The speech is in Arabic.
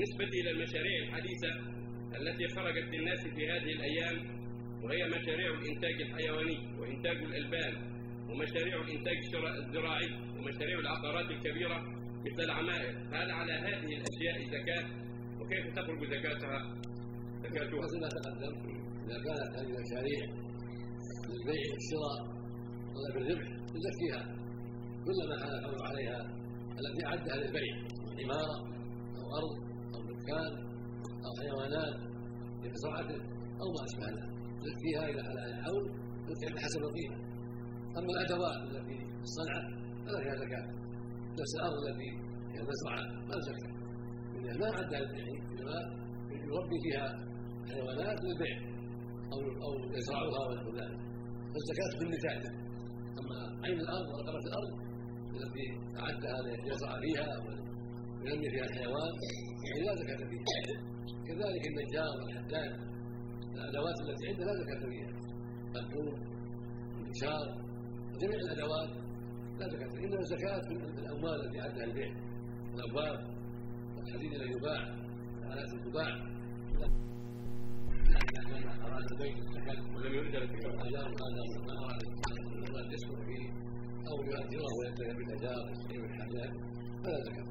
بالنسبة إلى المشاريع الحديثة التي خرجت للناس في هذه الأيام وهي مشاريع الإنتاج الحيواني وإنتاج الألبان ومشاريع الإنتاج الزراعي ومشاريع العقارات الكبيرة مثل العمائر. هل على هذه الأشياء زكاة؟ وكيف تخرج زكاتها؟ زكاتها مثل ما تقدم إذا كانت هذه المشاريع للبيع والشراء ولا بالربح تزكيها كلما كان الحول عليها التي أعدها للبيع عمارة أو أرض أو دكان أو حيوانات لمزرعته أو ما أشبه ذلك. تزكيها إذا حال عليها الحول تزكيها بحسب القيمة أما الأدوات التي في الصنعة فلا فيها زكاة. نفس الأرض التي هي المزرعة ما زكاة. إذا ما أعدها للبيع إنما يربي فيها حيوانات للبيع أو أو يزرعها ونحو ذلك. فالزكاة بالنتاج أما عين الأرض ورقبة الأرض التي أعدها ليزرع فيها وينمي فيها الحيوان يعني لا زكاة فيها كذلك النجار والحداد الأدوات التي عنده لا زكاة فيها الحوم والإنشار وجميع الأدوات لا زكاة فيها إنما الزكاة في الأموال التي أعدها البيع الأبواب والحديد الذي يباع الآلات تباع. ولم يرد هذا ما أراد يؤجره وينتهي بالأجار ويستعين بالحاجات فلا زكاة